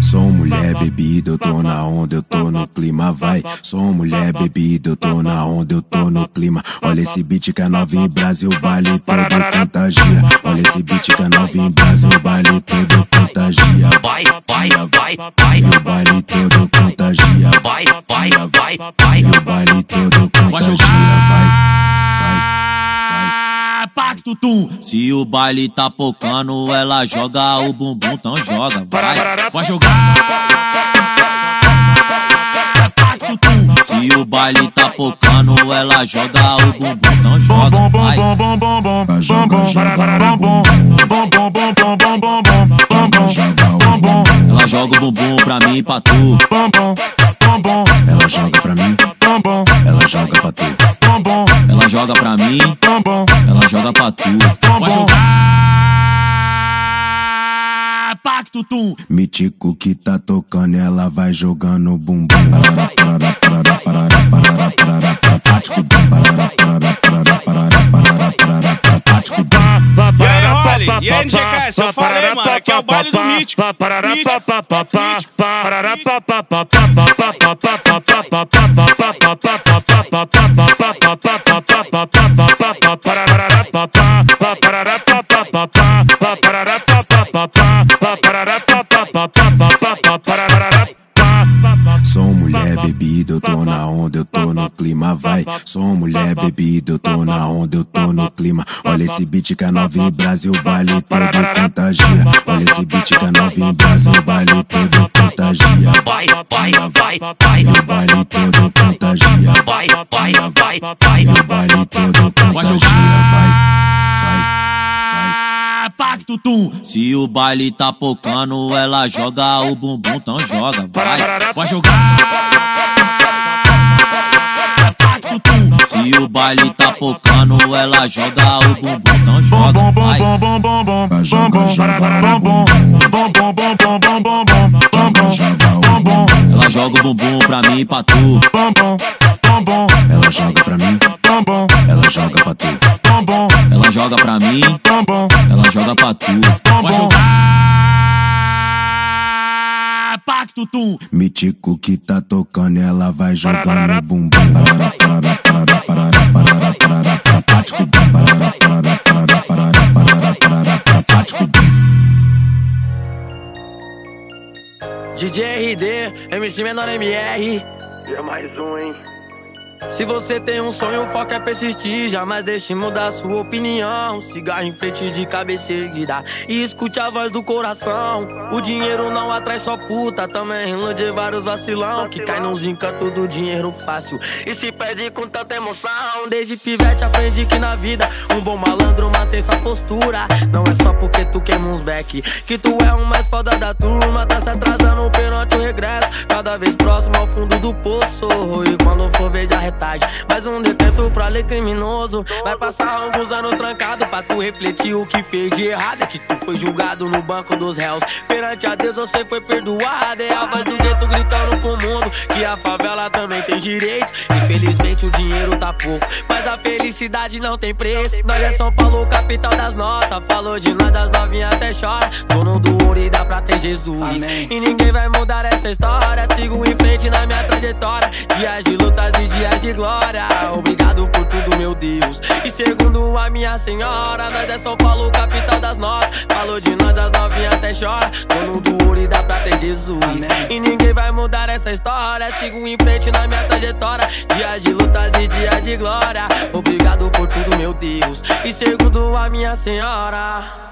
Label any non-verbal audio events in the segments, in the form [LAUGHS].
Sou mulher bebida, eu tô na onda, eu tô no clima, vai. Sou mulher bebida, eu tô na onda, eu tô no clima. Olha esse beat que é novinho em Brasil, baile todo contagia. Olha esse beat que é novinho em Brasil, baile todo contagia. Vai, vai, vai, vai, o baile todo contagia. vai, vai, vai, vai. O baile todo contagia, vai. Vai, Ah, Se o baile tá pocando, ela joga o bumbum, então joga, vai, vai jogar. Se o baile tá pocando, ela joga o bumbum, então joga, vai. vai. Joga, joga, bom, Ela joga o bumbum pra mim e pra tu. Ela joga pra mim, ela joga pra tu. Ela joga pra mim, ela joga pra tu. Vai jogar. Pacto tum. Mítico que tá tocando, ela vai jogando bumbum. E aí, NGKS? Eu falei, mano, aqui é o baile do Mítico. Mítico. Sou mulher bebida, eu tô na onda, eu tô no clima, vai. Sou mulher bebida, eu tô na onda, eu tô no clima. Olha esse beat que é novinho em Brasil, baile todo contagia. Olha esse beat que é novinho em Brasil, baile todo contagia. Vai, vai, vai, vai. O baile todo contagia. Vai, vai, vai, vai. O baile todo contagia. Vai, Ah, Pacto tum. Se o baile tá pocando, ela joga o bumbum, então joga, vai, vai jogar. Se o baile tá pocando, ela joga o bumbum, então joga, vai. vai. Joga, joga, bum, Joga, bum. Ela joga o bumbum pra mim e pra tu. Ela joga pra mim, ela joga pra tu. Ela joga pra mim, ela joga pra tu. Vai jogar. Pacto tum. Mítico que tá tocando, ela vai jogando bumbum. DJ RD, MC Menor MR. E é mais um, hein? Se você tem um sonho, o foco é persistir. Jamais deixe mudar sua opinião. Cigarro em frente de cabeça erguida. E escute a voz do coração. O dinheiro não atrai só puta. Também ilude vários vacilão. Que cai nos encantos do dinheiro fácil. E se perde com tanta emoção. Desde pivete aprendi que na vida um bom malandro mantém sua postura. Não é só porque tu queima uns back. Que tu é o mais foda da turma. Tá se atrasando perante o regresso. Cada vez próximo ao fundo do poço. E quando for ver, já retagem. Mais um detento pra ler criminoso. Vai passar alguns anos trancado pra tu refletir o que fez de errado. É que tu foi julgado no banco dos réus. Perante a Deus você foi perdoado. É a voz do gueto gritando pro mundo que a favela também tem direito. Infelizmente o dinheiro tá pouco, mas a felicidade não tem preço. Nós é São Paulo, capital das notas. Falou de nós, as novinhas até chora. Dono do ouro e dá pra ter Jesus. E ninguém vai mudar essa história. Sigo em frente na minha trajetória. Dias de lutas e dias de glória. Obrigado por tudo, meu Deus. E segundo a minha senhora, nós é São Paulo, capital das notas. Falou de nós, as novinhas até chora. Dono do ouro e dá pra ter Jesus. E ninguém vai mudar essa história. Sigo em frente na minha trajetória. Dias de lutas e dias de glória. Obrigado por tudo, meu Deus. E segundo a minha senhora.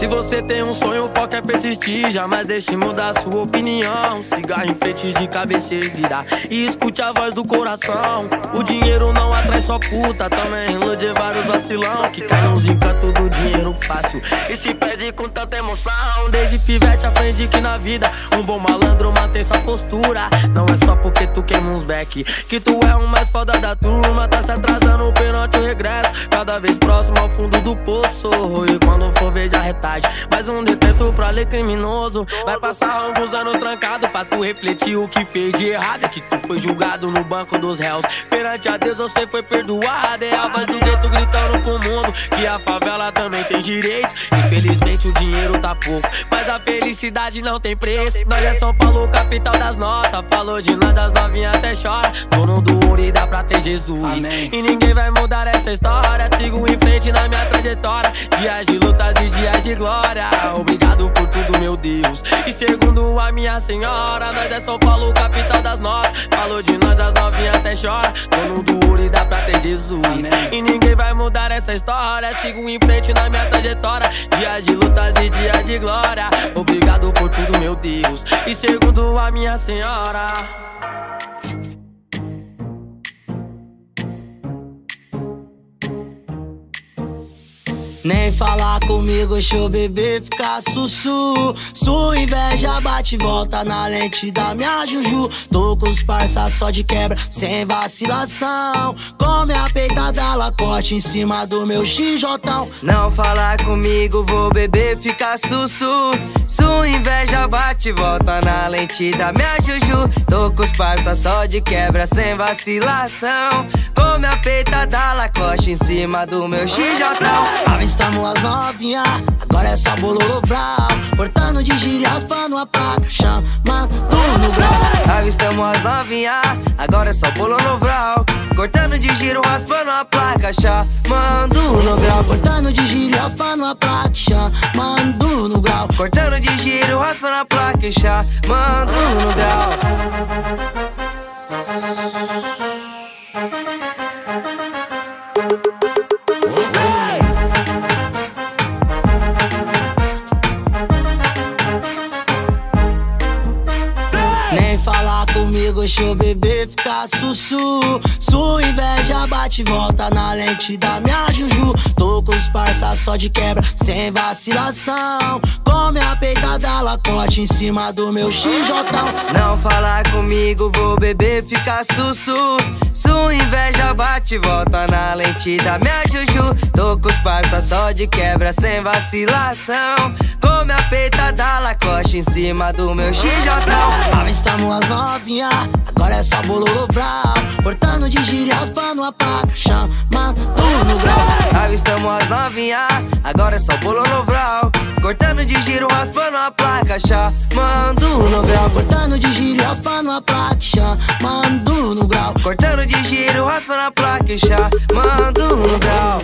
Se você tem um sonho, o foco é persistir. Jamais deixe mudar sua opinião. Cigarro em frente de cabeça erguida. E escute a voz do coração. O dinheiro não atrai só puta. Também ilude vários vacilão. Que cai nos encantos do dinheiro fácil. E se perde com tanta emoção. Desde pivete aprendi que na vida um bom malandro mantém sua postura. Não é só porque tu queima uns back que tu é o mais foda da turma. Tá se atrasando o pênalti regresso. Cada vez próximo ao fundo do poço. E quando for ver já retage. Mais um detento pra ler criminoso. Vai passar alguns anos trancado pra tu refletir o que fez de errado. É que tu foi julgado no banco dos réus. Perante a Deus você foi perdoado. É a voz do gueto gritando pro mundo que a favela também tem direito. Infelizmente o dinheiro tá pouco, mas a felicidade não tem preço. Nós é São Paulo, capital das notas. Falou de nós, as novinhas até chora. Dono do ouro e dá pra ter Jesus. Amém. E ninguém vai mudar essa história. Sigo em frente na minha trajetória. Dias de lutas e dias de glória. Obrigado por tudo, meu Deus. E segundo a minha senhora, nós é São Paulo, capital das notas. Falou de nós, as novinhas até chora. Dono do ouro e dá pra ter Jesus. E ninguém vai mudar essa história. Sigo em frente na minha trajetória. Dias de lutas e dias de glória. Obrigado por tudo, meu Deus. E segundo a minha senhora. Nem falar comigo, deixa o bebê ficar sussu. Sua inveja bate e volta na lente da minha juju. Tô com os parça só de quebra, sem vacilação. Come a peitada, lacote em cima do meu xijotão. Não falar comigo, vou beber, ficar sussu. Sua inveja bate e volta na lente da minha juju. Tô com os parça só de quebra, sem vacilação. Come a peitada, lacote em cima do meu xijotão avistamos as novinha, agora é só bololo vral. Portando de gíria, raspando a placa, chamando no grau. Avistamos as novinha, agora é só bololo vral. Cortando de giro, raspando a placa, chamando no grau. Cortando de giro, raspando a placa, chamando no grau. Cortando de giro, raspando a placa, chamando no grau. O bebê ficar sussu. Sua inveja bate e volta na lente da minha juju. Tô com os parça só de quebra, sem vacilação. Come a peitada, lacote em cima do meu xijotão. Não falar comigo, vou beber, ficar sussu. Sua inveja bate e volta na lente da minha juju. Tô com os parça só de quebra, sem vacilação. Come a peitada, lacote em cima do meu xijotão. Avistamos as novinhas Agora é só bololo vral Cortando de gíria, raspando a placa Chamando no grau Avistamos as novinha Agora é só bololo Cortando de giro, raspando a placa Chamando no grau. Cortando de giro, raspando a placa Chamando no grau. Cortando de giro, raspando a placa Chamando no grau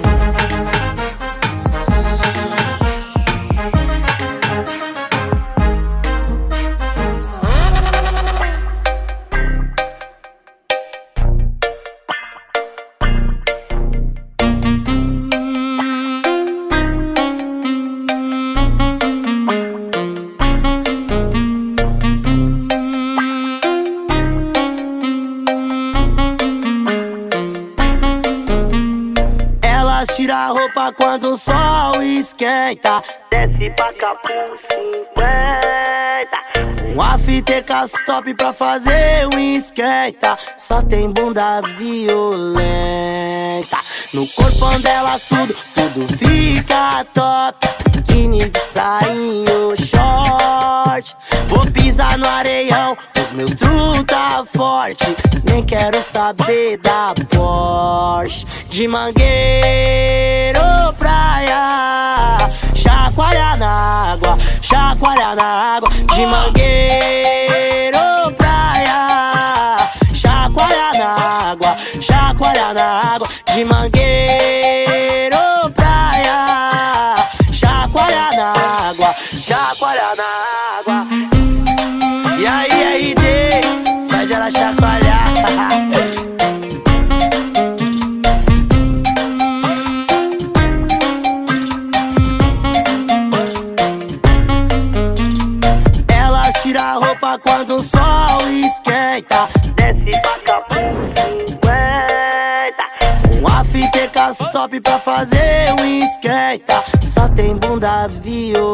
quando o sol esquenta. Desce pra Capu 50. Um after top pra fazer um esquenta. Só tem bunda violenta. No corpo delas tudo, tudo fica top. Biquíni de sainho, short. Vou pisar no areião, os meus truta forte. Nem quero saber da Porsche. De mangueiro praia, chacoalhar na água, chacoalhar na água. De mangueiro praia, chacoalhar na água, chacoalhar na água. De mangueiro top pra fazer um esquenta. Só tem bunda violenta.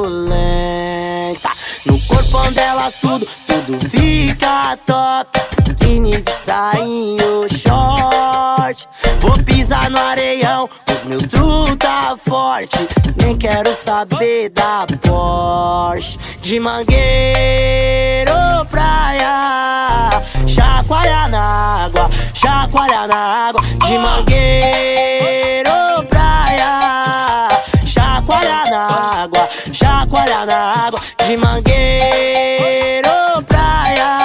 No corpo delas tudo, tudo fica top. Biquíni de sainho short. Vou pisar no areião, os meus truta forte. Nem quero saber da Porsche. De mangueiro praia, chacoalha na água, chacoalha na água. De mangueiro praia, chacoalha na água, chacoalha na água. De mangueiro praia,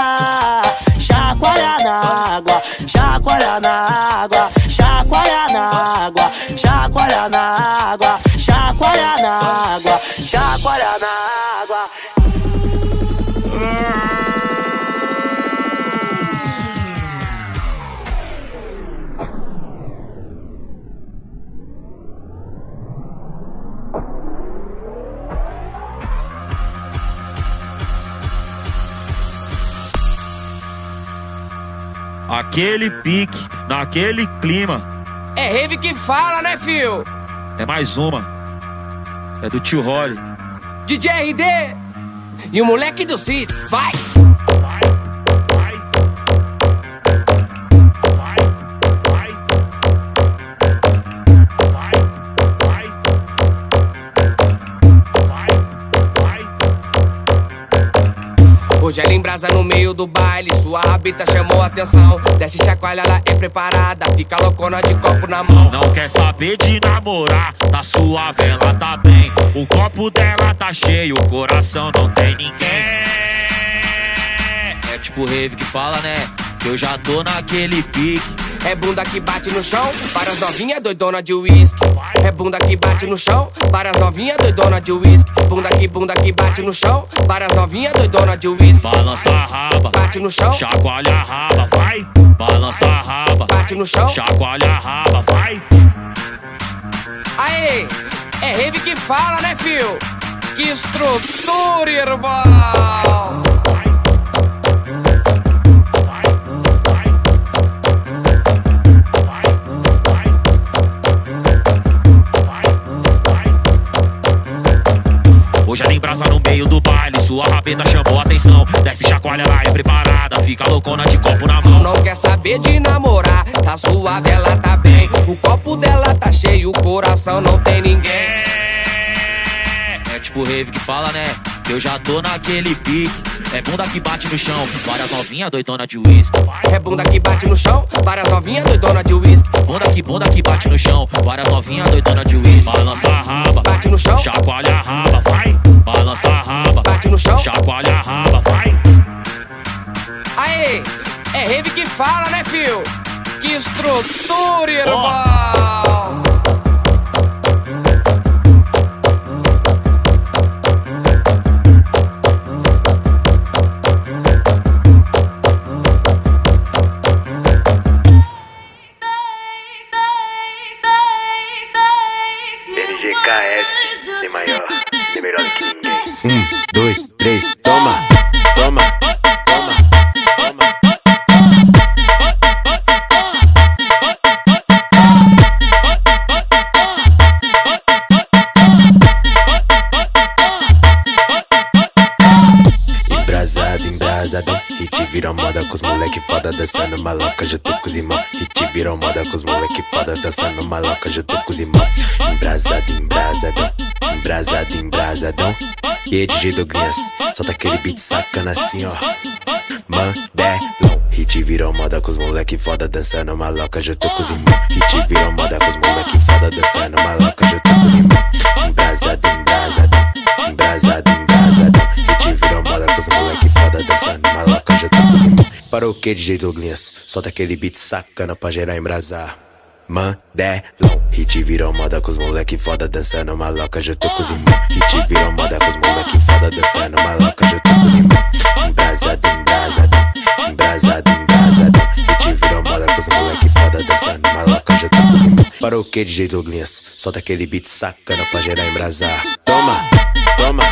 chacoalha na água, chacoalha na água, chacoalha na água, chacoalha na água, chacoalha na água, chacoalha na água. Aquele pique, naquele clima. É rave que fala, né, fio? É mais uma. É do tio Holly. DJ RD e o moleque do City, vai! Hoje ela embrasa no meio do baile, sua rabita chamou a atenção. Desce chacoalha, ela é preparada, fica loucona de copo na mão. Não quer saber de namorar, tá suave, ela tá bem. O copo dela tá cheio, o coração não tem ninguém. É tipo rave que fala, né? Que eu já tô naquele pique. É bunda que bate no chão, para as novinhas doidona de uísque. É bunda que bate no chão, para as novinhas doidona de uísque. Bunda que bunda que bate no chão, para as novinhas doidona de uísque. Balança a raba, Bate no chão, chacoalha a raba, vai. Balança a raba, bate no chão. chacoalha a raba, vai. Aê, é rave que fala, né, fio? Que estrutura, irmão! Hoje ela embrasa no meio do baile, sua rabeta chamou atenção. Desce chacoalha, ela é preparada, fica loucona de copo na mão. Não quer saber de namorar, tá suave, ela tá bem. O copo dela tá cheio, o coração não tem ninguém. É tipo rave que fala, né? Que eu já tô naquele pique. É bunda que bate no chão, várias novinhas doidona de uísque. É bunda que bate no chão, várias novinhas doidona de uísque. Bunda que bunda que bate no chão, várias novinhas doidona de uísque. Balança a raba, Bate no chão, chacoalha a raba, vai. Balança a raba, bate no chão. chacoalha a raba, vai. Aê, é rave que fala, né, fio? Que estrutura, irmão! NGKS, maloca. Já tô com os. Hit virou moda com os moleque foda dançando maloca. Já tô com os irmãos. Embrasado, embrasadão. Embrasado, embrasadão. E aí, DJ Douglas, solta aquele beat sacana assim, ó. Mandelão. Hit virou moda com os moleque foda dançando maloca. Já tô com os. Hit virou moda com os moleque foda dançando maloca. Já tô com os irmãos. Embrasado, embrasadão. Embrasado, Para o que, DJ Douglas? Solta aquele beat sacana pra gerar embrasar. Mandelão, hit virou moda com os moleque foda dançando maloca, já tô com. Hit virou moda com os moleque foda dançando maloca, já tô com os irmãos. Embrasado, embrasadão, embrasado, embrasadão. Hit virou moda com os moleque foda dançando maloca, já tô com os. Para o que, DJ Douglas? Solta aquele beat sacana pra gerar embrasar. Toma, toma,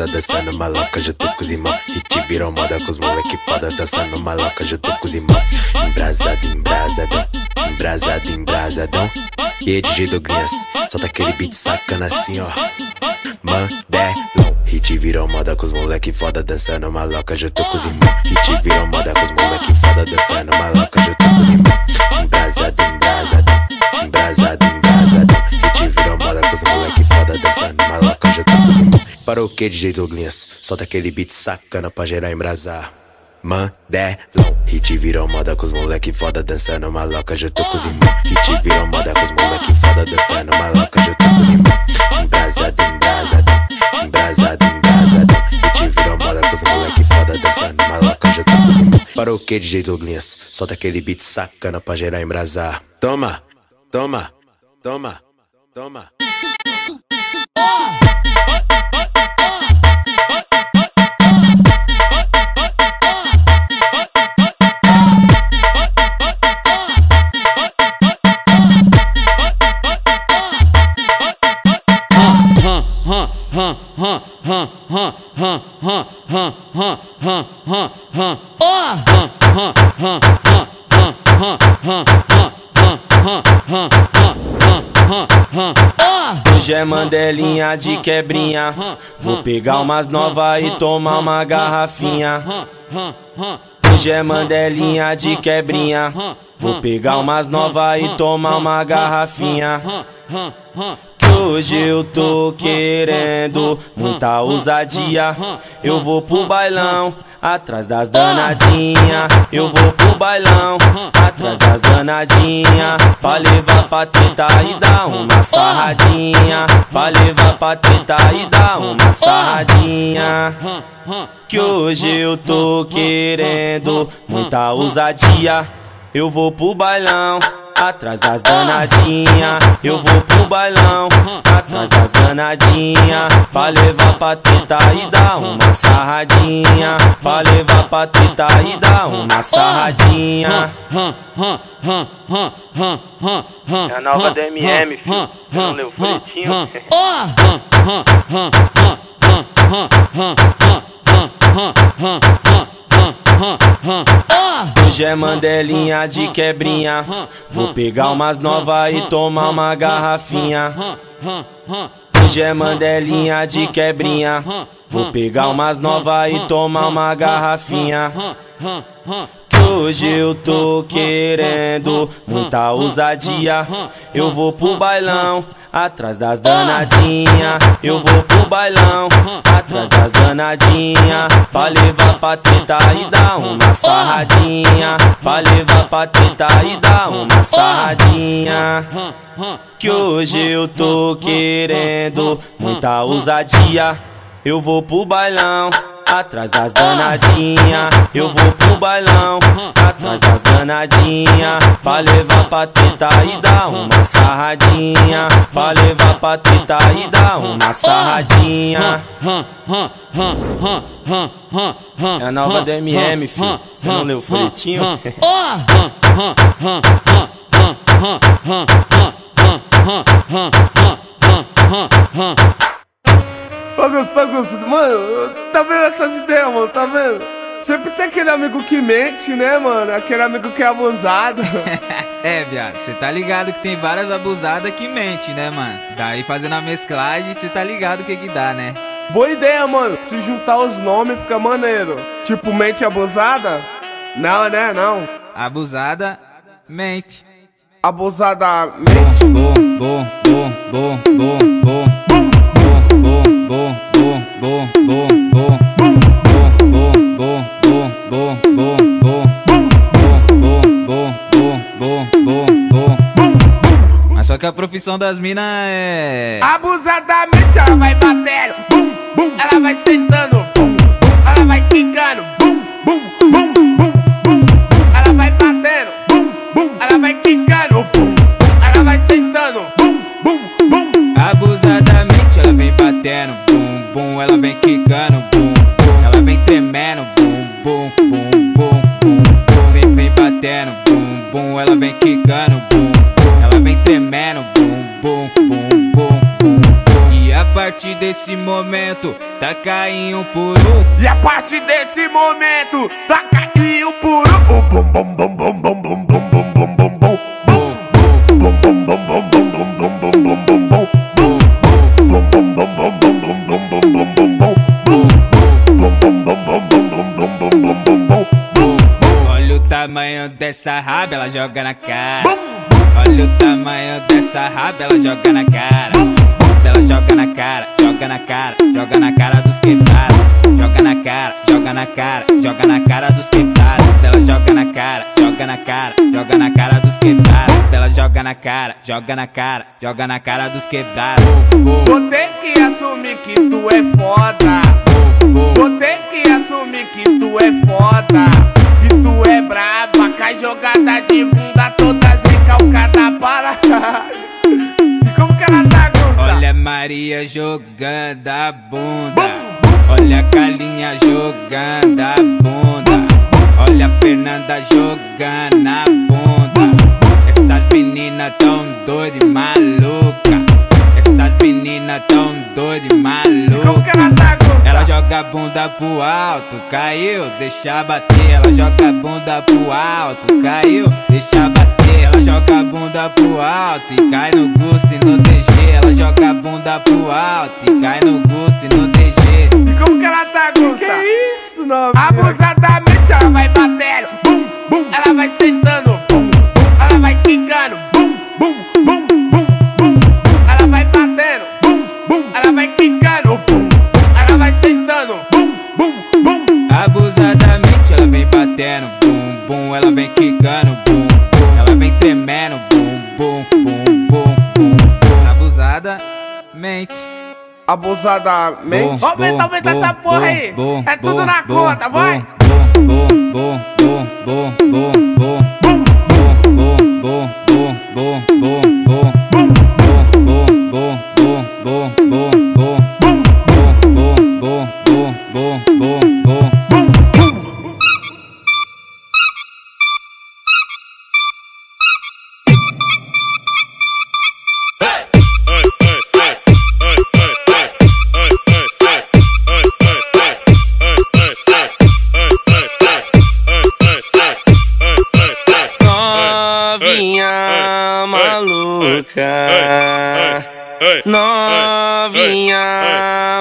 foda dançando maloca, já tô com os irmãos. Hit virou moda com os moleque foda dançando maloca, já tô com os irmãos. Embrasado, embrasadão, embrasado, embrasadão. E aí, DJ Douglas, solta aquele beat sacana assim, ó. Mandelão. Hit virou moda com os moleque foda dançando maloca, já tô com os irmãos. Hit virou moda com os moleque foda dançando maloca, já tô com os irmãos. Embrasado, embrasadão, embrasado, embrasadão. Hit virou moda com os moleque foda dançando Para o que, DJ Douglas? Solta aquele beat sacana pra gerar embrasar. Mandelão, hit virou moda com os moleque foda dançando maloca, já tô com os irmãos. Hit virou moda com os moleque foda dançando maloca, já tô com os irmãos. Embrasado, embrasadão, embrasado, embrasadão. Hit virou moda com os moleque foda dançando maloca, já tô com os irmãos. Para o que, DJ Douglas? Solta aquele beat sacana pra gerar embrasar. Toma, toma, toma, toma. Hoje é mandelinha de quebrinha. Vou pegar umas novas e tomar uma garrafinha. Hoje é mandelinha de quebrinha. Vou pegar umas novas e tomar uma garrafinha. Hoje eu tô querendo muita ousadia. Eu vou pro bailão, atrás das danadinha. Eu vou pro bailão, atrás das danadinha. Pra levar pra tentar e dar uma sarradinha. Pra levar pra tentar e dar uma sarradinha. Que hoje eu tô querendo muita ousadia. Eu vou pro bailão, atrás das danadinha. Eu vou pro bailão, atrás das danadinha. Pra levar pra tentar e dar uma sarradinha. Pra levar pra tentar e dar uma sarradinha. É a nova DMM, filho. Não leu o folhetinho? [LAUGHS] Hoje é mandelinha de quebrinha. Vou pegar umas novas e tomar uma garrafinha. Hoje é mandelinha de quebrinha. Vou pegar umas novas e tomar uma garrafinha. Hoje eu tô querendo muita ousadia. Eu vou pro bailão, atrás das danadinha. Eu vou pro bailão, atrás das danadinha. Pra levar pra tentar e dar uma sarradinha. Pra levar pra tentar e dar uma sarradinha. Que hoje eu tô querendo muita ousadia. Eu vou pro bailão, atrás das danadinha. Eu vou pro bailão, atrás das danadinha. Pra levar pra tentar e dar uma sarradinha. Pra levar pra tentar e dar uma sarradinha. É a nova DMM, filho. Você não leu o folhetinho? [LAUGHS] Ô, Gustavo, Gustavo, mano, tá vendo essas ideias, mano? Tá vendo? Sempre tem aquele amigo que mente, né, mano? Aquele amigo que é abusado. [LAUGHS] É, viado, cê tá ligado que tem várias abusadas que mente, né, mano? Daí fazendo a mesclagem, cê tá ligado o que que dá, né? Boa ideia, mano. Se juntar os nomes fica maneiro. Tipo, mente abusada? Não, né? Não. Abusada, mente. Abusada mente. Bom, bom, bom, bom, bom, bom. Bom, bom, bom. Bom, bom, bom, bom, bom, bom, bom. Bom, bom, bom, bom, bom, bom, bom. Mas só que a profissão das minas é. Abusadamente ela vai batendo. Ela vai sentando. Ela vai quicando. ela vem quicando bum bum, ela vem tremendo bum bum bum bum bum bum, vem vem batendo bum bum, ela vem quicando bum bum, ela vem tremendo bum bum bum bum bum. bum. E a partir desse momento tá caindo por um. E a partir desse momento tá caindo por um. Bum bum bum bum bum. Dessa raba, ela joga na cara. Olha o tamanho dessa raba, ela joga na cara. Ela joga na cara, joga na cara, joga na cara dos quebrados. Joga na cara, joga na cara, joga na cara dos quebrados. Ela joga na cara, joga na cara, joga na cara dos quebrados. Ela joga na cara, joga na cara, joga na cara dos quebrados. Vou ter que assumir que tu é foda. Vou ter que assumir que tu é foda. Tu é braba, cai jogada de bunda toda recalcada para. [LAUGHS] e como que ela tá, Gusta? Olha a Maria jogando a bunda. Olha a Calinha jogando a bunda. Olha a Fernanda jogando a bunda. Essas meninas tão doidas e maluca. Essas meninas tão doidas e Como maluca. que ela tá? Ela joga a bunda pro alto, caiu, deixa bater. Ela joga a bunda pro alto, caiu, deixa bater. Ela joga a bunda pro alto e cai no gosto e no DG. Ela joga a bunda pro alto e cai no gosto e no DG. E como que ela tá, Gusta? Que isso, não? Abusadamente abusadamente. Aumenta, aumenta essa porra aí. É tudo na conta, vai. Boom, boom, boom. Novinha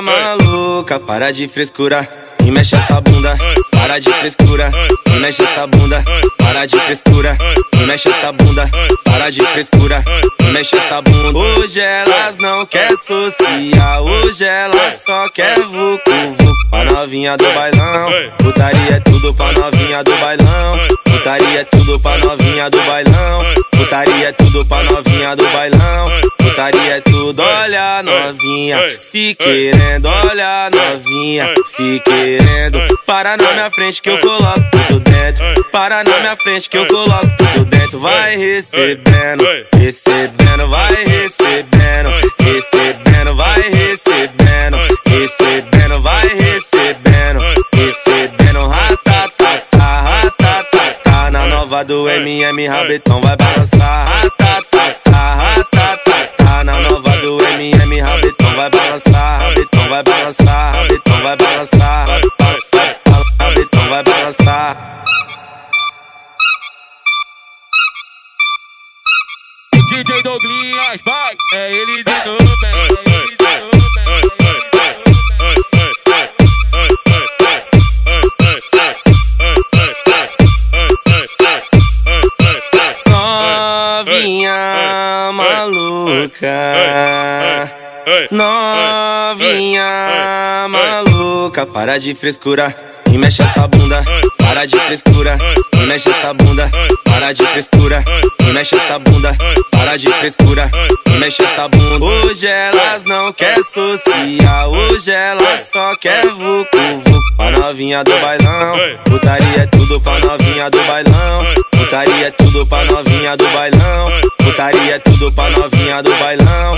maluca. Para de frescura e mexe essa bunda. Para de frescura e mexe essa bunda. Para de frescura e mexe essa bunda. Para de frescura e mexe essa bunda. Hoje elas não quer social. Hoje elas só quer vucu vucu. Pra novinha do bailão. Putaria é tudo pra novinha do bailão. Putaria é tudo pra novinha do bailão. Putaria é tudo pra novinha do bailão. Putaria é olha novinha. Se querendo, olha novinha. Se querendo, para na minha frente que eu coloco tudo dentro. Para na minha frente que eu coloco tudo dentro. Vai recebendo, recebendo, vai recebendo. Recebendo, vai recebendo. Recebendo, vai recebendo. Recebendo, ratatata, ratatata. Na nova do MM, rabetão vai balançar. Balançar, rabetão vai balançar. Rabetão vai balançar. DJ Douglas, vai, é ele de novo, é ele de novo, é Novinha maluca. Novinha maluca. Para de frescura e mexe essa bunda. Para de frescura e mexe essa bunda. Para de frescura e mexe essa bunda. Para de frescura e mexe essa bunda. Hoje elas não quer social. Hoje elas só quer vucu vucu. Pra novinha do bailão. Putaria é tudo pra novinha do bailão. Putaria é tudo pra novinha do bailão. Putaria é tudo pra novinha do bailão.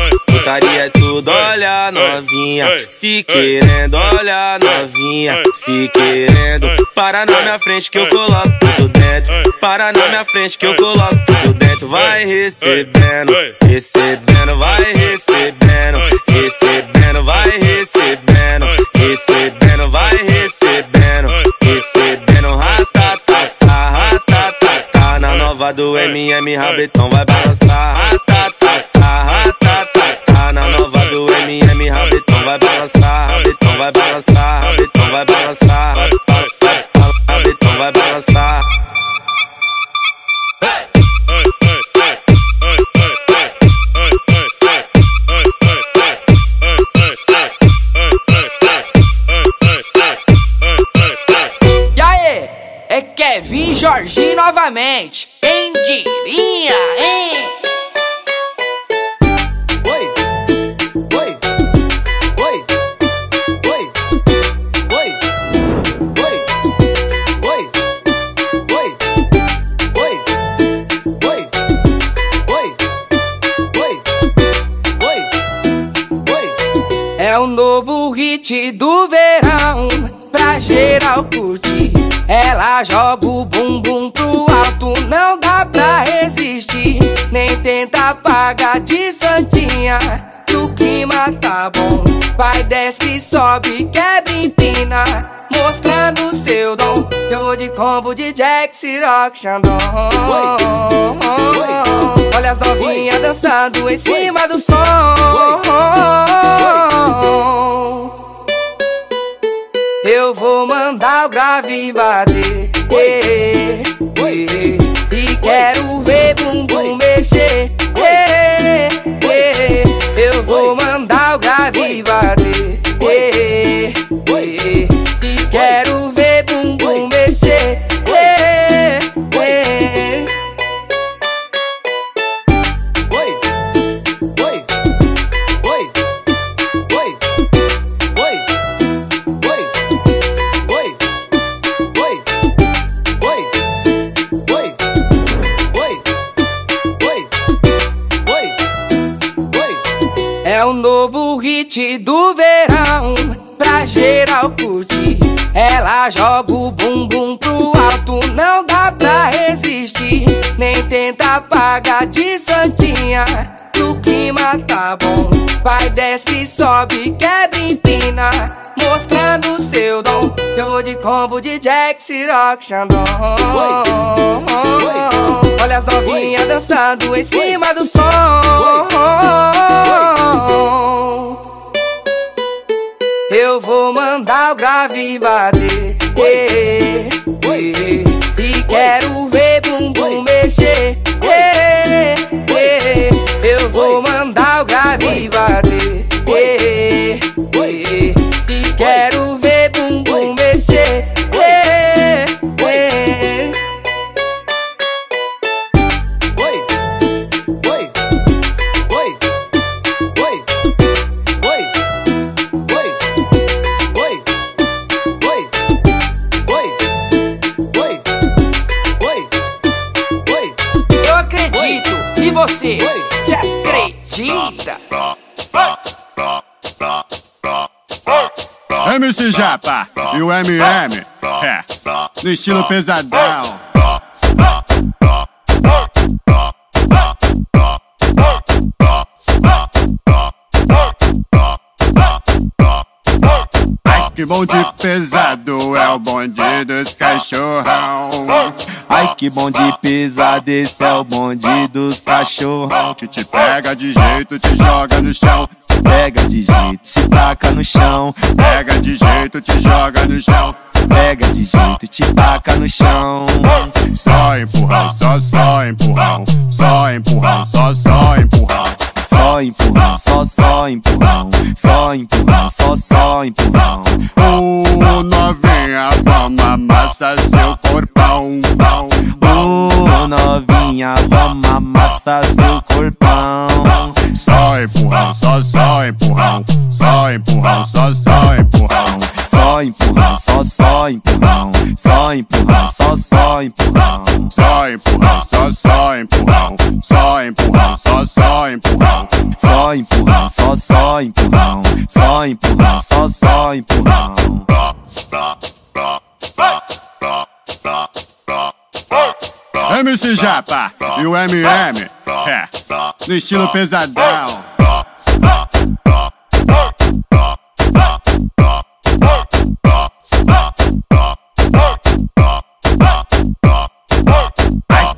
Putaria é tudo, olha novinha. Se querendo, olha novinha. Se querendo, para na minha frente que eu coloco tudo dentro. Para na minha frente que eu coloco tudo dentro. Vai recebendo, recebendo, vai recebendo, recebendo, vai recebendo, recebendo, vai recebendo, recebendo, ratatatá, ratatatá. Na nova do MM, rabetão vai balançar, ratatatá. Do MM, rabetão vai balançar. Rabetão vai balançar, rabetão vai balançar. Rabetão vai balançar. E aí, é Kevin Jorginho novamente. Quem diria, hein? Apagar de santinha, que o clima tá bom. Vai, desce, sobe, quebra, empina, mostrando seu dom. Eu vou de combo de Jack, Ciroc, Xandão. Olha as novinhas dançando em cima do som. Eu vou mandar o grave bater. E quero ver body. É o novo hit do verão, pra geral curtir. Ela joga o bumbum pro alto, não dá pra resistir. Nem tenta apagar de santinha, o clima tá bom. Vai, desce, sobe, quebra, empina, mostrando seu dom. Eu vou de combo de Jack, Ciroc, Xandão. Olha as novinhas dançando em cima do som. Eu vou mandar o grave bater. E quero ver everybody. Yeah, yeah. Acredita? MC Japa e o MM, é, no estilo pesadão. Que bonde pesado é o bonde dos cachorrão. Ai que bonde pesado, esse é o bonde dos cachorrão. Que te pega de jeito, te joga no chão. Pega de jeito, te taca no chão. Pega de jeito, te joga no chão. Pega de jeito, te taca no chão. Só empurrão, só só empurrão. Só empurrão, só só empurrão. Só empurrão, só só empurrão. Só empurrão, só só empurrão. Ô novinha, vamos amassar seu corpão. Ô novinha, vamos amassar seu corpão. Só empurrão, só só empurrão. Só empurrão, só só empurrão. Só empurrão, só só empurrão. Só empurrão, só só empurrão. Só empurrão, só só empurrão. Só empurrão, só só empurrão. Só empurrão, só só empurrão. Só empurrão, só só empurrão. MC Japa e o MM, é, no estilo pesadão.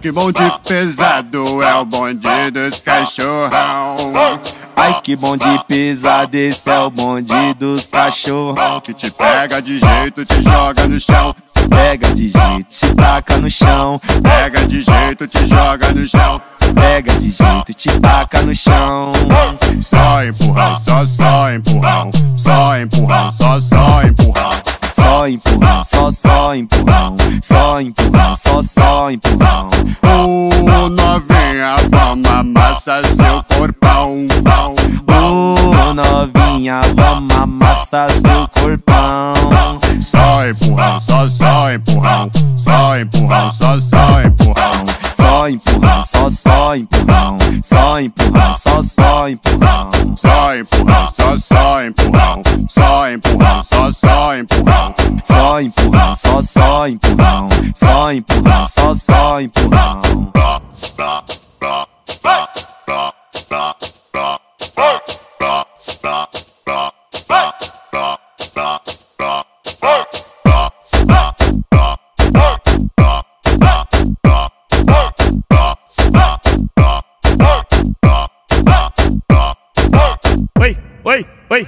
Que bonde pesado é o bonde dos cachorrão. Ai que bonde pesado, esse é o bonde dos cachorrão. Que te pega de jeito, te joga no chão. Pega de jeito, te taca no chão. Pega de jeito, te joga no chão. Pega de jeito, te taca no chão. Só empurrão, só só empurrão. Só empurrão, só só empurrão. Só empurrão, só só empurrão. Só empurrão, só só empurrão. Ô novinha, vamos amassar seu corpão. Ô novinha, vamos amassar seu corpão. Só empurrão, só só empurrão. Só empurrão, só só empurrão. Só empurrão, só só empurrão. Só empurrão, só só empurrão. Só empurrão, só só empurrão. Só empurrão, só só empurrão. Só empurrão, só só empurrão. Só empurrão, só só empurrão. Oi, oi, oi,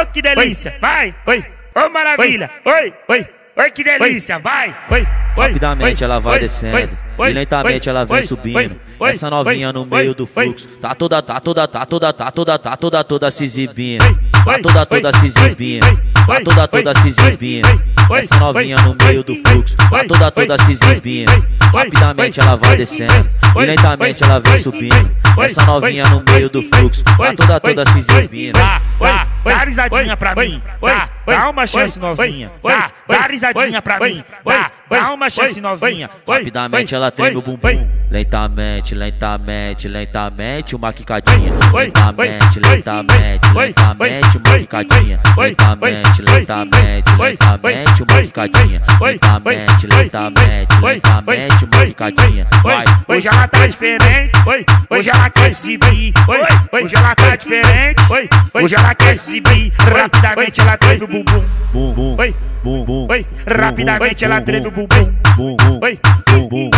Ô que delícia! Vai! oi, Ô maravilha! oi, oi, Oi. Que delícia! Vai! oi, oi. Rapidamente oi, ela vai oi, descendo. Oi, oi, e lentamente oi, ela vem oi, subindo. oi, oi, Essa novinha oi, no meio oi, do oi, fluxo. Tá toda, tá toda, tá toda, tá toda, tá toda, toda se exibindo. Vai toda toda se exibindo, vai toda toda se exibindo. Essa novinha no meio do fluxo, vai toda toda se exibindo. Rapidamente ela vai descendo, e lentamente ela vem subindo. Essa novinha no meio do fluxo, vai toda toda se exibindo. Dá, dá risadinha pra mim, dá, dá uma chance novinha, dá, dá risadinha pra mim, dá dá uma chance novinha. Rapidamente ela treme o bumbum. Lentamente, lentamente, lentamente, uma quicadinha. Lentamente, lentamente, lentamente, uma quicadinha. Lentamente, lentamente, lentamente, uma quicadinha. Lentamente, lentamente, lentamente, uma quicadinha. Vai. Hoje ela tá diferente. Hoje ela quer se oi, Hoje ela tá diferente. Hoje ela quer se exibir. Rapidamente ela treme o bumbum. Bum, bum, bum, bum. Rapidamente ela treme o bumbum. Bum, bum, oi, bum, bum.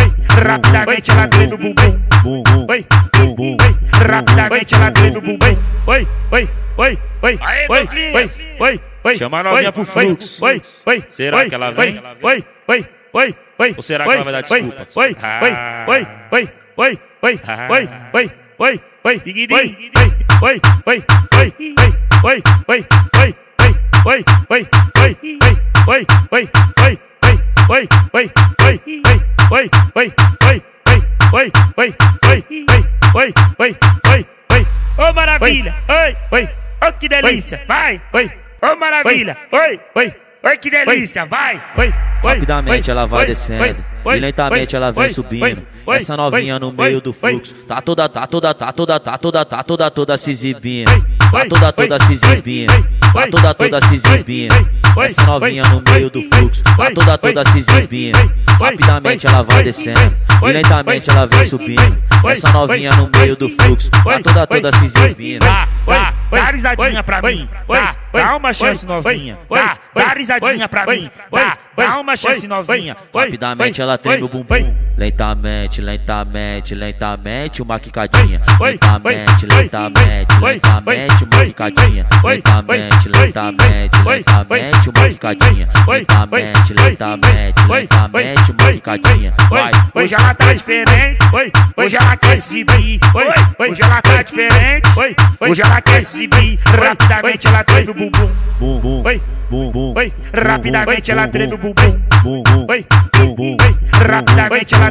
Rapidamente ela treme o bumbum. Bum, bum, oi, bum, bum. Rapidamente ela treme o bumbum. oi, oi, oi, oi, Aê, oi, oi, oi, oi, Chama a novinha pro fluxo. Oi, oi, Será que ela vem? Oi, oi, oi, oi, Ou será que ela vai dar desculpa? Oi, Ah. oi, oi, oi, oi, oi, Ah. oi, oi, oi, oi, Digidi. oi, oi, oi, oi, oi, oi, oi, oi, oi, oi, oi, oi, oi, oi, oi, oi, oi, oi, oi, oi, oi, oi, oi, oi, oi, oi, oi, oi, oi, oi, oi, Ô maravilha! oi, oi, Ô que delícia! Vai! oi, Ô maravilha! oi, oi, Oi que delícia! Vai! oi, oi, Rapidamente oi, ela vai oi, descendo oi, oi, e lentamente oi, ela vem oi, subindo. oi, oi, Essa novinha oi, no oi, meio do oi, fluxo tá toda, tá toda, tá toda, tá toda, tá toda, toda se exibindo. Tá oi, toda, toda oi, se oi, exibindo. Oi, toda, toda se exibindo. Essa novinha no meio do fluxo oi, toda, toda se exibindo. Rapidamente ela vai descendo e lentamente ela vem subindo. Essa novinha no meio do fluxo oi, toda, toda se exibindo. Dá, dá, dá risadinha pra mim. Dá, dá uma chance novinha. Dá, dá risadinha pra mim. Dá, dá uma chance novinha. Rapidamente ela treme oi, o bumbum. Lentamente, lentamente, lentamente, uma quicadinha. Lentamente, lentamente, lentamente, uma quicadinha. Lentamente, lentamente, lentamente, uma quicadinha. Lentamente, lentamente, lentamente, uma quicadinha. Vai. Hoje ela tá diferente. Hoje ela quer se oi, Hoje ela tá diferente. Hoje ela quer se exibir. Rapidamente ela treme o bumbum. Bum, bum, oi, bum, bum. Rapidamente ela treme o bumbum. Bum, bum, oi, bum, bum. Rapidamente ela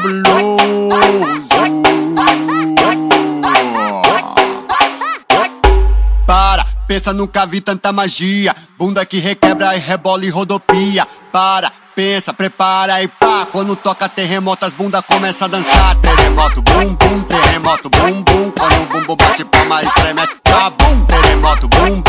cabuloso! Para, pensa, nunca vi tanta magia. Bunda que requebra e rebola e rodopia. Para, pensa, prepara e pá. Quando toca terremoto, as bunda começa a dançar. Terremoto, bum bum, terremoto, bum bum. Quando o bumbum bate palma, estremece, cabum. Terremoto, bum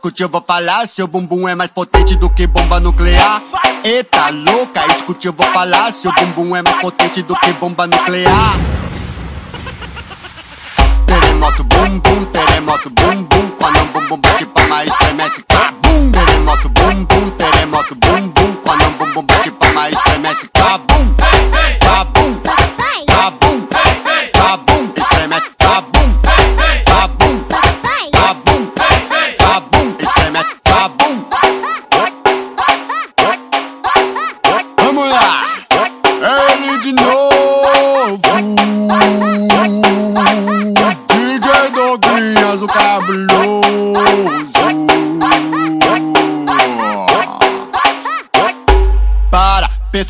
escute eu vou falar Seu bumbum é mais potente do que bomba nuclear. Eita louca, escute eu vou falar Seu bumbum é mais potente do que bomba nuclear. Terremoto bum bum, terremoto bum bum Quando o bumbum bate palma estremece cabum Terremoto bum bum, terremoto bum bum Quando o bumbum bate palma estremece cabum Cabum,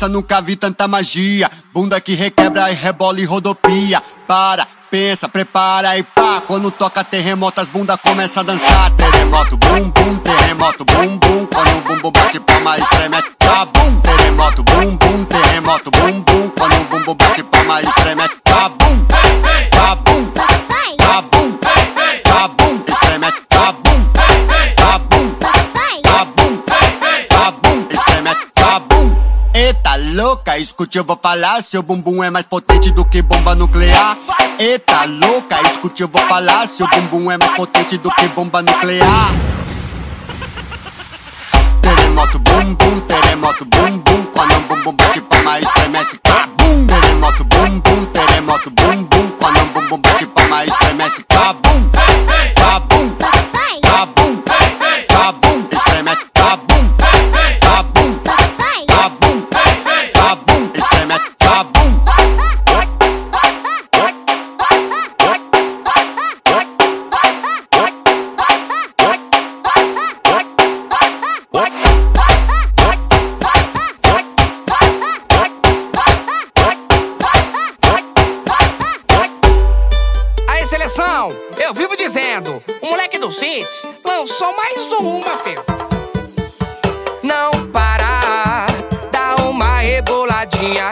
Pensa, nunca vi tanta magia. Bunda que requebra e rebola e rodopia. Para, pensa, prepara e pá. Quando toca terremoto, as bunda começa a dançar. Terremoto, bum bum, terremoto, bum bum. Quando o bumbum bate palma, estremece, cabum. Terremoto, bum bum, terremoto, bum bum. Escute eu vou falar Seu bumbum é mais potente do que bomba nuclear. Eita louca, escute eu vou falar Seu bumbum é mais potente do que bomba nuclear. Terremoto bum bum, terremoto bum bum Quando o bumbum bate palma estremece cabum Terremoto bum bum, terremoto bum bum Quando o bumbum bate palma estremece Cabum,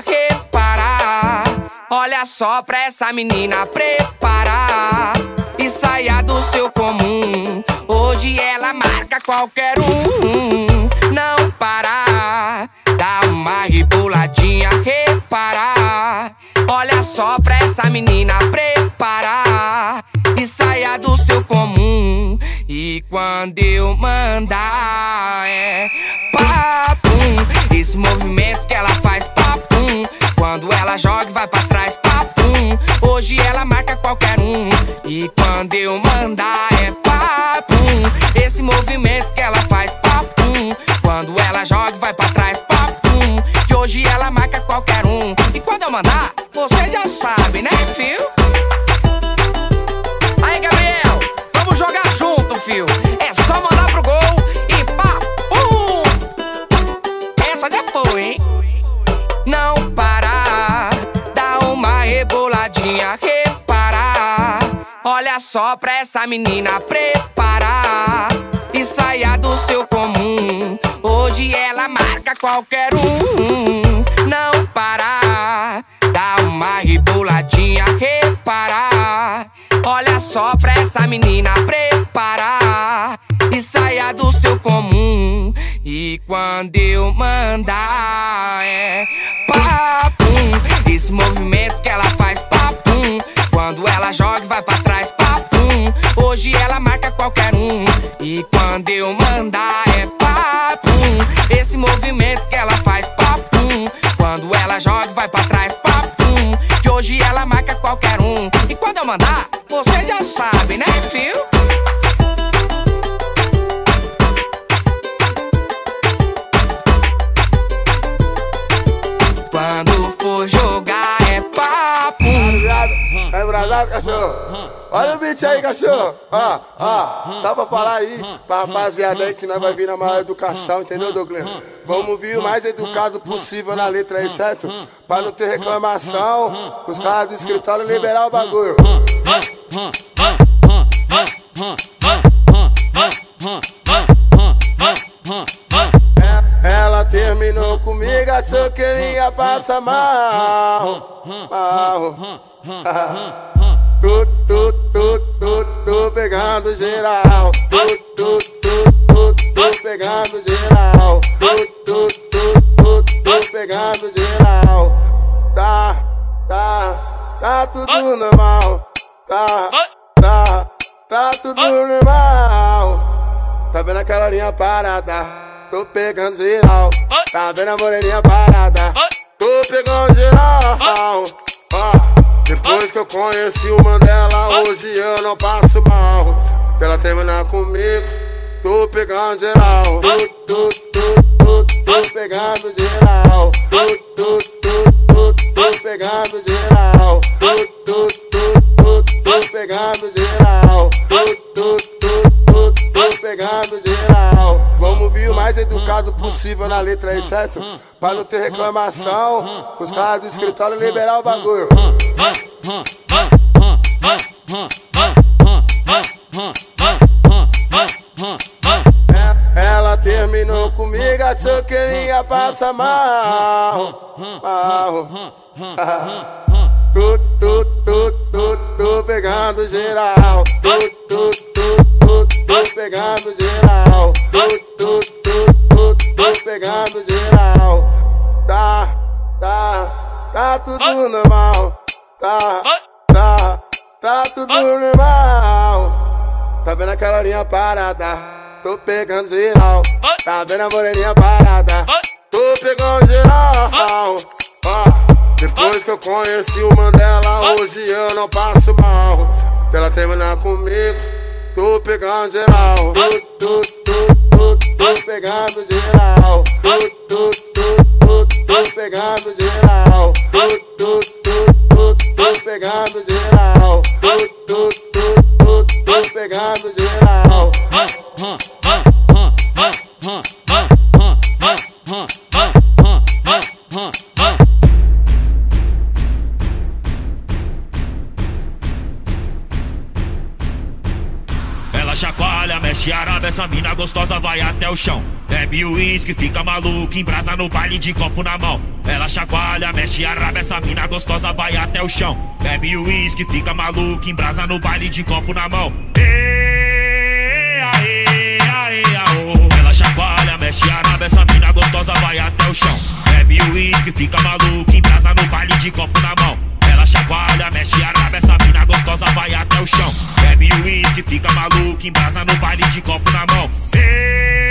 reparar. Olha só pra essa menina preparar e saia do seu comum. Hoje ela marca qualquer um. Não parar, dá uma reboladinha, reparar. Olha só pra essa menina preparar e saia do seu comum. E quando eu mandar Hoje ela marca só pra essa menina preparar e saia do seu comum. Hoje ela marca qualquer um. Não parar, dá uma reboladinha, reparar. Olha só pra essa menina preparar e saia do seu comum. E quando eu mandar é papum, esse movimento que ela faz papum. Quando ela joga e vai pra trás hoje ela marca qualquer um. E quando eu mandar é papum. Esse movimento que ela faz, papum. Quando ela joga, vai pra trás, papum. Que hoje ela marca qualquer um. E quando eu mandar, você já sabe, né, fio? Tá embrasado, cachorro? Olha o beat aí, cachorro. Ó, ó, só pra falar aí, pra rapaziada aí que nós vai vir na maior educação, entendeu, Douglas? Vamos vir o mais educado possível na letra aí, certo? Pra não ter reclamação, os caras do escritório liberar o bagulho. Ela terminou comigo, achou que eu ia passar mal. mal. Tu, tu, tu, tu, tu pegando geral. Tu, tu, tu, tu, tu pegando geral. Tu, tu, tu, tu, tu pegando geral. Tá, tá, tá tudo normal. Tá, tá, tá tudo normal. Tá vendo aquela linha parada? Tô pegando geral. Tá vendo a moreninha parada? Tô pegando geral. Ó, depois que eu conheci o Mandela, hoje eu não passo mal. Se ela terminar comigo, tô pegando geral. Tô, tô, tô, tô, tô pegando geral. Tô, tô, tô, tô, tô pegando geral. Tô, tô, tô, tô, tô pegando geral. Tô, tô, tô, tô, tô pegando geral. Vamos vir o mais educado possível na letra aí, certo? Pra não ter reclamação, os caras do escritório liberar o bagulho. Ela terminou comigo, achou que eu ia passar mal. mal. Tu, tu, tu, tu, tu pegando geral. Tu, tu, tu, tu, tu pegando geral. Tu, tu, tu, tu pegando geral. Tá, tá, tá tudo normal. Tá, tá, tá tudo normal. Tá vendo aquela linha parada? Tô pegando geral. Tá vendo a moreninha parada? Tô pegando geral. Ó, depois que eu conheci o Mandela, hoje eu não passo mal. Se ela terminar comigo, tô pegando geral. Tô, tô, tô, tô, tô pegando geral. Tô, tô, tô, tô, tô pegando geral. Tô, tô, tô, o chão. Bebe uísque, fica maluco, embrasa no baile de copo na mão. Ela chacoalha, mexe araba, essa mina gostosa vai até o chão. Bebe uísque, fica maluco, embrasa no baile de copo na mão. Ela chacoalha, mexe araba, essa mina gostosa vai até o chão. Bebe uísque, fica maluco, embrasa no baile de copo na mão. Ela chacoalha, mexe araba, essa mina gostosa vai até o chão. Bebe uísque, fica maluco, embrasa no baile de copo na mão. Ê,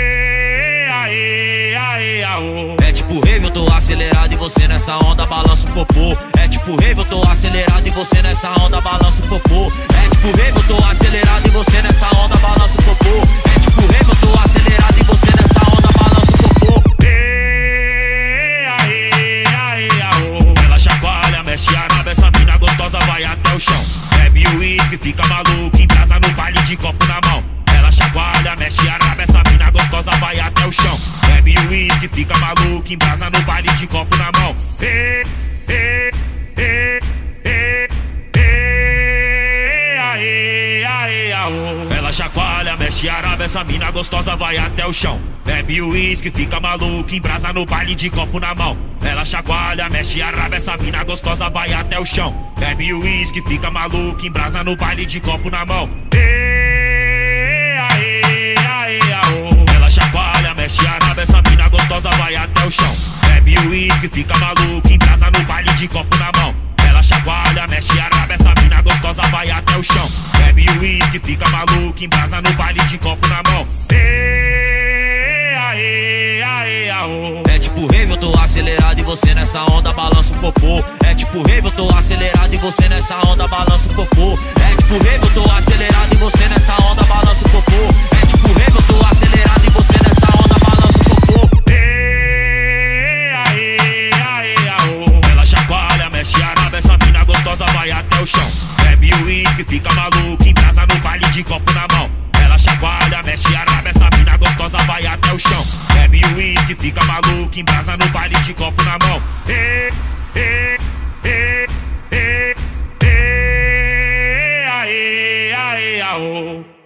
aê, aê, aô. É tipo rave, eu tô acelerado e você nessa onda balança o popô. É tipo rave, eu tô acelerado e você nessa onda balança o popô. É tipo rave, eu tô acelerado e você nessa onda balança o popô. É tipo rave, eu tô acelerado e você nessa onda balança o popô. Ê, aê, aê, aô. Ela chacoalha, mexe araba, essa mina gostosa vai até o chão. Bebe o uísque, fica maluco, embrasa no baile de copo na mão. Ela chacoalha, mexe araba, essa mina gostosa vai até o chão. Bebe o uísque, fica maluco, embrasa no baile de copo na mão. Ê, ê, ê, ê, ê, aê, aê, aô. Ela chacoalha, mexe araba, essa mina gostosa vai até o chão. Bebe o uísque, fica maluco, embrasa no baile de copo na mão. Ela chacoalha, mexe araba, essa mina gostosa vai até o chão. Bebe o uísque, fica maluco, embrasa no baile de copo na mão. Ê, mexe araba, essa mina gostosa vai até o chão. Bebe o uísque, fica maluco, embrasa no baile de copo na mão. Ela chacoalha, mexe araba, essa mina gostosa vai até o chão. Bebe o uísque, fica maluco, embrasa no baile de copo na mão. Ê, aê, aê, aô. É tipo rave, eu tô acelerado e você nessa onda balança o popô. É tipo rave, eu tô acelerado e você nessa onda balança o popô. É tipo rave, eu tô acelerado e você nessa onda balança o popô. É tipo rave, eu tô acelerado gostosa vai até o chão. Bebe o uísque, fica maluco, embrasa no baile de copo na mão. Ela chacoalha, mexe a raba, essa mina gostosa vai até o chão. Bebe o uísque, fica maluco, embrasa no baile de copo na mão. Ê, ê, ê, ê, ê, aê, aê, aô.